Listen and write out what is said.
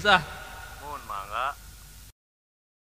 Nggak usah.